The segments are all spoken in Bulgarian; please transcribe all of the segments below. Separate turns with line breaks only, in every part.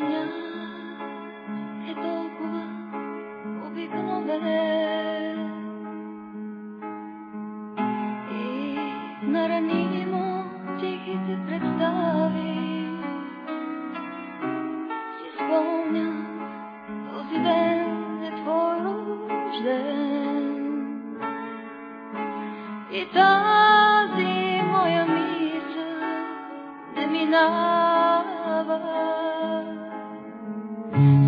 Yeah. Mm-hmm.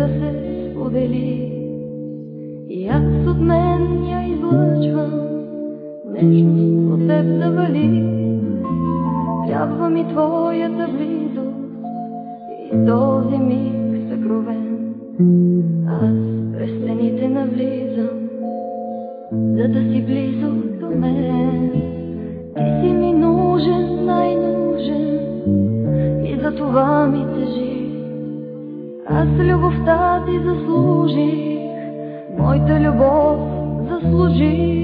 Раздели. И аз от мен я излъчвам, нежност от теб завали. Трябва ми твоята близост и този миг съкровен. Аз през стените навлизам, за да си близо до мен. Ти си ми нужен, най-нужен и за това ми тежи. Аз любовта ти заслужих, моята любов заслужи.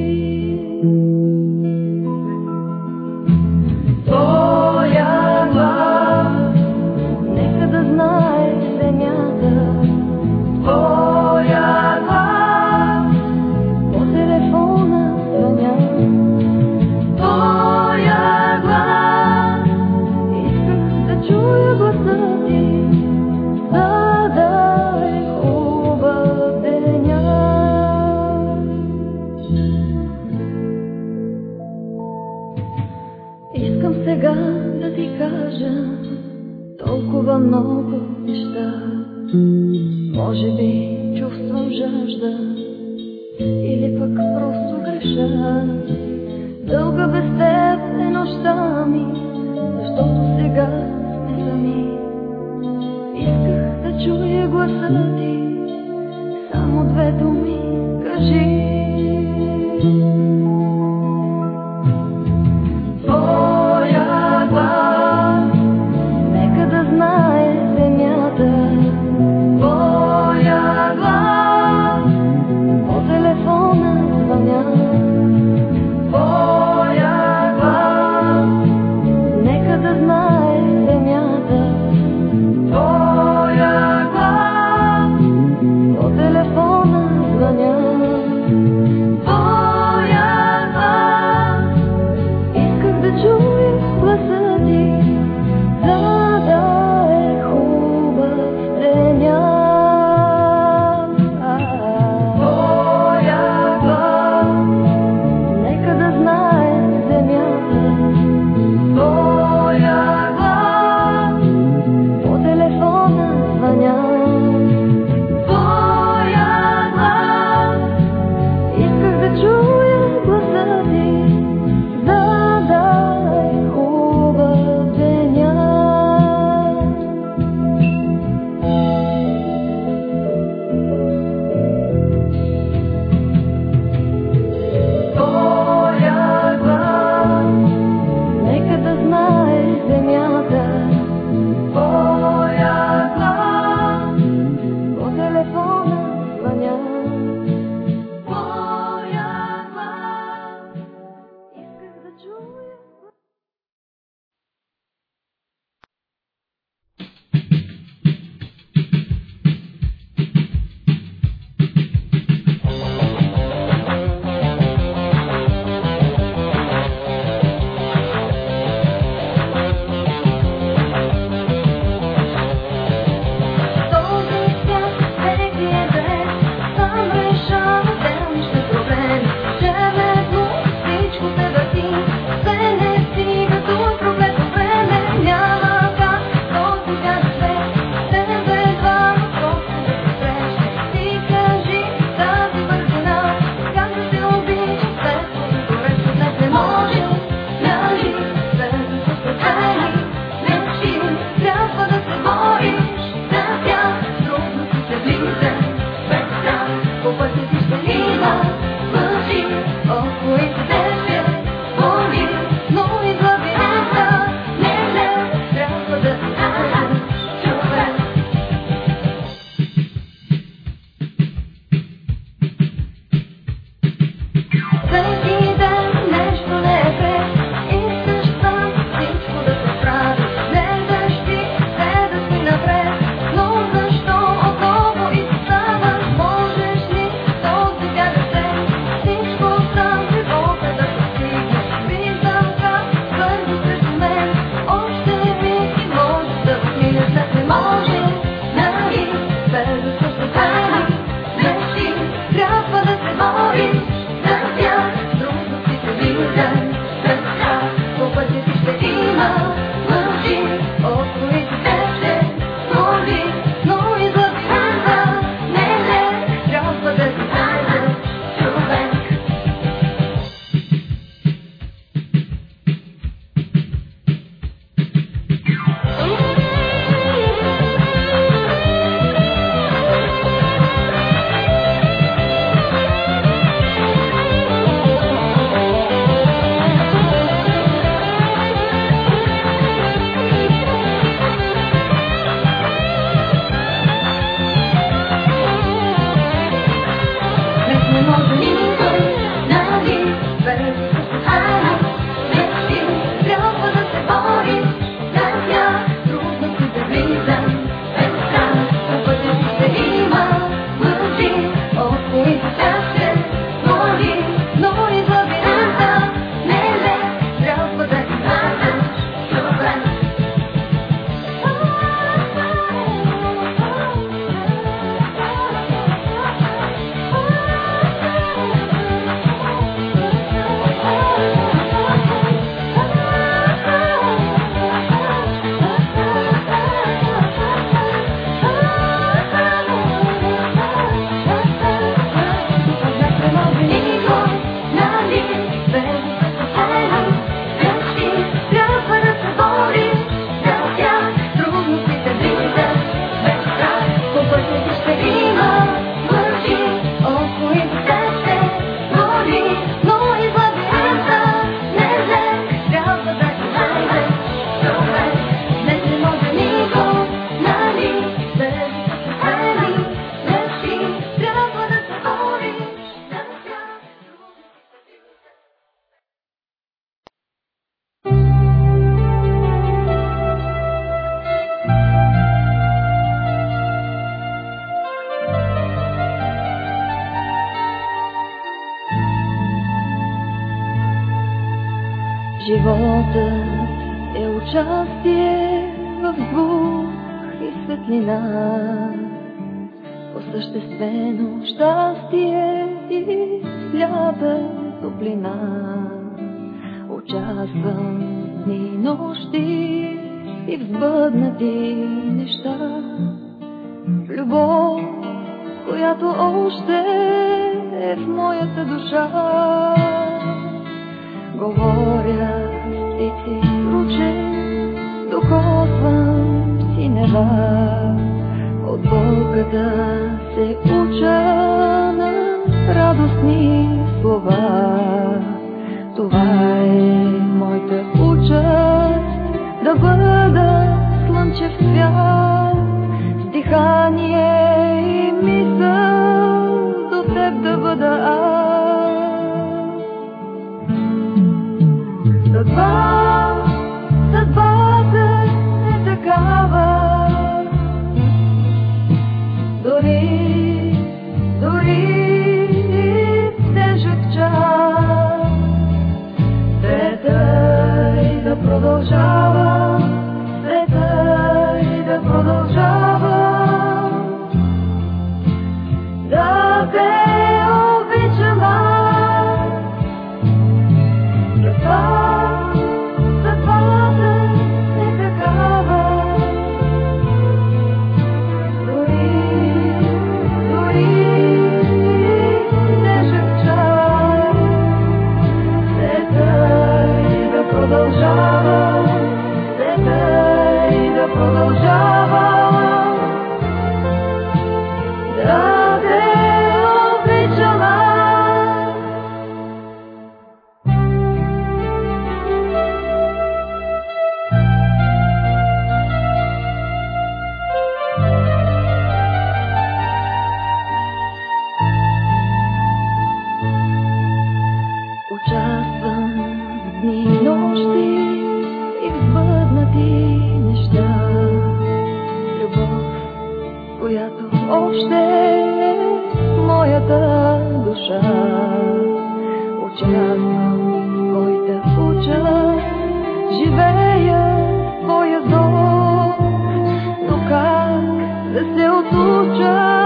service. Thank you. спъднати неща. Любов, която още е в моята душа. Говоря птици руче, докосвам си нева. От Бога се уча на радостни слова. Това е моята участ да бъда слънчев свят, с дихание и мисъл до теб да бъда аз. Съдба, съдбата е такава, дори, дори в тежък час, света и да продължава. day. твоята уча, живея твоя зор, но как да се отуча?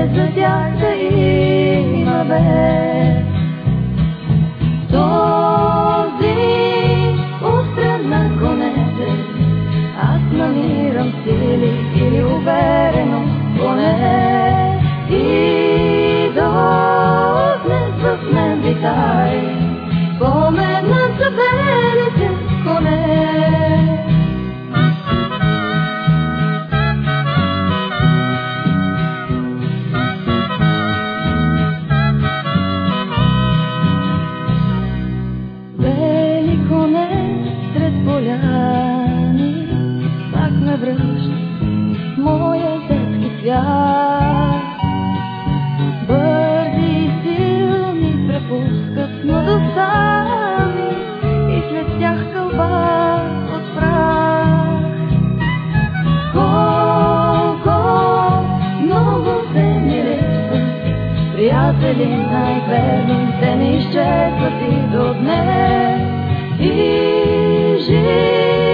без надяг да има век. приятели най-верни, не изчезват и до днес. И живи.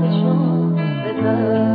the shore, the